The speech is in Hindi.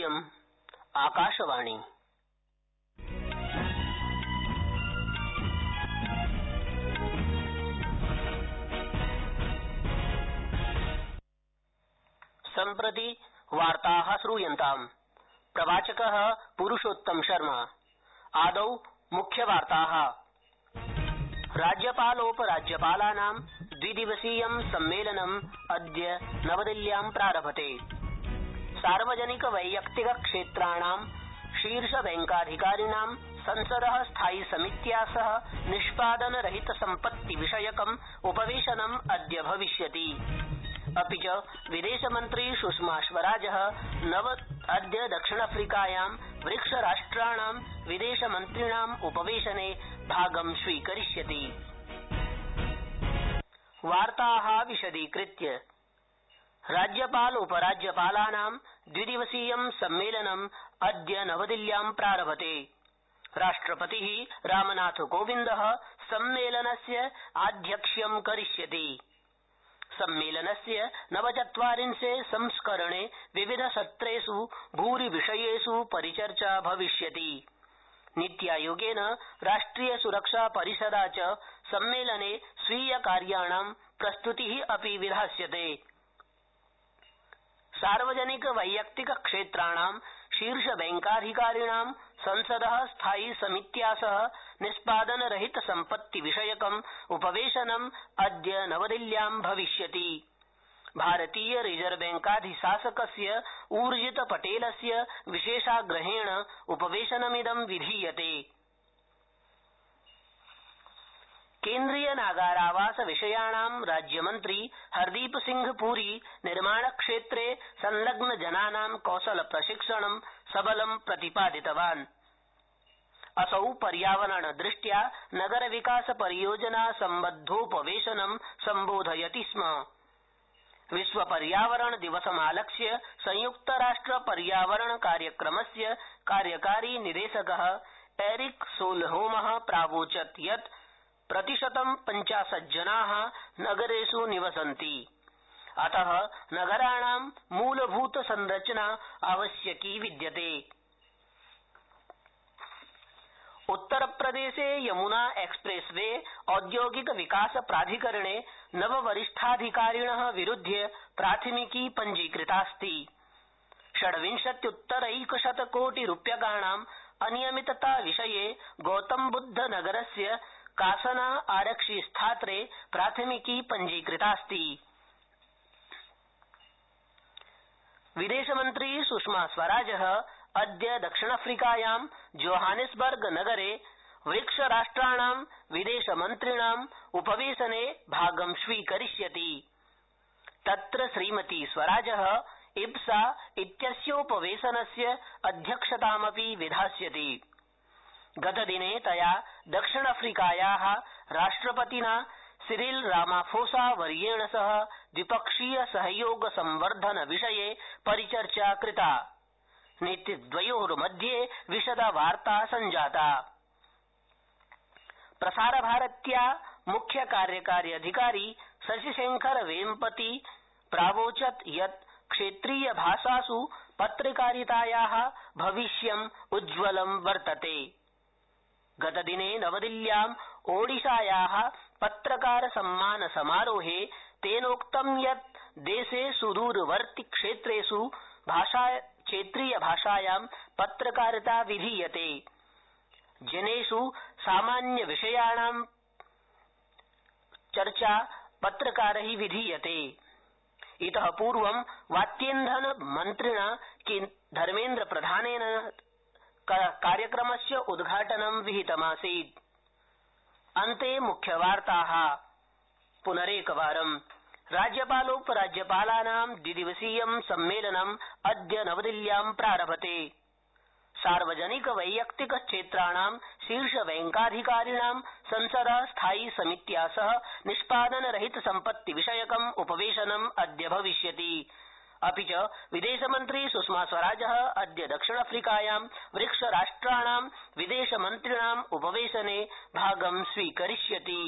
इयम् आकाशवाणी। सम्प्रति वार्ता श्रूयन्ताम्। प्रवाचक पुरुषोत्तम शर्मा। आदौ मुख्यवार्ता राज्यपालोपराज्यपालानां द्विदिवसीयं सम्मेलनम् अद्य नवदिल्ल्यां प्रारभते। सार्वजनिक वैयक्तिक क्षेत्राणां, शीर्ष बैंकाधिकारिणां, संसद स्थायि समित्या सह निष्पादन रहित संपत्ति विषयकम् उपवेशनम् अद्य भविष्यति। अपि च विदेशमन्त्री सुषमा स्वराज अद्य दक्षिणाफ्रीकायां ब्रिक्स राष्ट्राणां विदेशमन्त्रिणाम् उपवेशने भागं स्वीकरिष्यति। राज्यपाल उपराज्यपालानां द्विदिवसीयं सम्मेलनम् अद्य नवदिल्ल्यां प्रारभते। राष्ट्रपति रामनाथकोविन्द सम्मेलनस्य आध्यक्ष्यं करिष्यति। सम्मेलनस्य नवचत्वारिंशे संस्करणे विविधसत्रेष् भूरि विषयेष् परिचर्चा भविष्यति। नीत्यायोगेन राष्ट्रिय सुरक्षा परिषदा च सम्मेलने स्वीय प्रस्तुति अपि विधास्यते। सार्वजनिक वैयक्तिक क्षेत्राणां, शीर्ष बैंकाधिकारिणां, संसद, स्थायि समित्या सह निष्पादन रहित संपत्ति विषयकम् उपवेशनम् अद्य नवदिल्ल्यां भविष्यति। भारतीय रिज़र्व बैंकाधिशासकस्य ऊर्जित पटेलस्य विशेषाग्रहेण उपवेशनमिदं विधीयते। केंद्रीय नागारावास विषयाणां राज्यमन्त्री हरदीप सिंह पुरी निर्माणक्षेत्रे संलग्नजनानां कौशल प्रशिक्षणं सबलं प्रतिपादितवान्। असौ पर्यावरण पर्यावरणदृष्ट्या नगर विकास परियोजना सम्बद्धोपवेशनं सम्बोधयति स्म। विश्व पर्यावरण दिवसमालक्ष्य संयुक्तराष्ट्र पर्यावरण कार्यक्रमस्य कार्यकारी निदेशक एरिक सोलहोम प्रावोचत् यत् प्रतिशतं पञ्चाशज्जना नगरेष् निवसन्ति। अत नगराणां मूलभूत संरचना आवश्यकी विद्यते। उत्तरप्रदेशे यमुना एक्सप्रेस वे औद्योगिक विकास प्राधिकरणे नववरिष्ठाधिकारिण विरूध्य प्राथमिकी पञ्जीकृतास्ति। षड्विंशत्युत्तरैकशत कोटि रूप्यकाणां अनियमितता विषये गौतमबुद्ध नगरस्य कासना आरक्षि स्थात्रे प्राथमिकी पञ्जीकृतास्ति। विदेशमन्त्री सुषमा स्वराज अद्य दक्षिणाफ्रीकायां जोहानिसबर्ग नगरे ब्रिक्स राष्ट्राणां विदेशमन्त्रिणाम् उपवेशने भागं स्वीकरिष्यति। तत्र श्रीमती स्वराज इब्सा इत्यस्योपवेशनस्य अध्यक्षतामपि विधास्यति। गतदिने तया दक्षिणाफ्रीकाया राष्ट्रपतिना सिरिल रामाफोसा वर्येण सह द्विपक्षीय सहयोग संवर्धन विषये परिचर्चा कृता। नेतृद्वयोर्मध्ये विशदवार्ता सञ्जाता प्रसारभारत्या मुख्य कार्यकारी अधिकारी शशिशेखर वेम्पति प्रावोचत् यत् क्षेत्रीय भाषास् पत्रकारिताया भविष्यम् उज्ज्वलं वर्तते। गतदिने नवदिल्ल्याम् ओडिशाया पत्रकार सम्मान समारोहे तेनोक्तं यत् देशे सुदूरवर्ति क्षेत्रेष् क्षेत्रीय भाषायां पत्रकारिता विधीयते। जनेष् सामान्य विषयाणां चर्चा पत्रकारै विधीयते। इत पूर्वं वात्यन्धन मन्त्रिणा धर्मेन्द्रप्रधानेन कार्यक्रमस्य उद्घाटनं विहितमासीत्। अन्ते मुख्यवार्ता। पुनरेकवारम्। राज्यपालोपराज्यपालानां द्विदिवसीयं सम्मेलनम् अद्य नवदिल्ल्यां प्रारभते। सार्वजनिक वैयक्तिक क्षेत्राणां शीर्ष संसद स्थायि समित्या सह निष्पादन रहित संपत्ति विषयकम् उपवेशनम् अद्य भविष्यति। अपि च विदेशमन्त्री सुषमा स्वराज अद्य दक्षिणाफ्रीकायां ब्रिक्स राष्ट्राणां विदेशमन्त्रिणाम् उपवेशने भागं स्वीकरिष्यति